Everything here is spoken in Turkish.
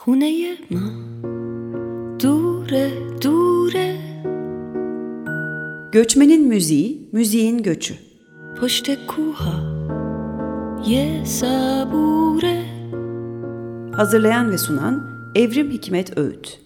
خونه ما دوره دوره Göçmenin müziği, müziğin göçü. پشت کوها یه صبوره Hazırlayan ve sunan Evrim Hikmet Öğüt.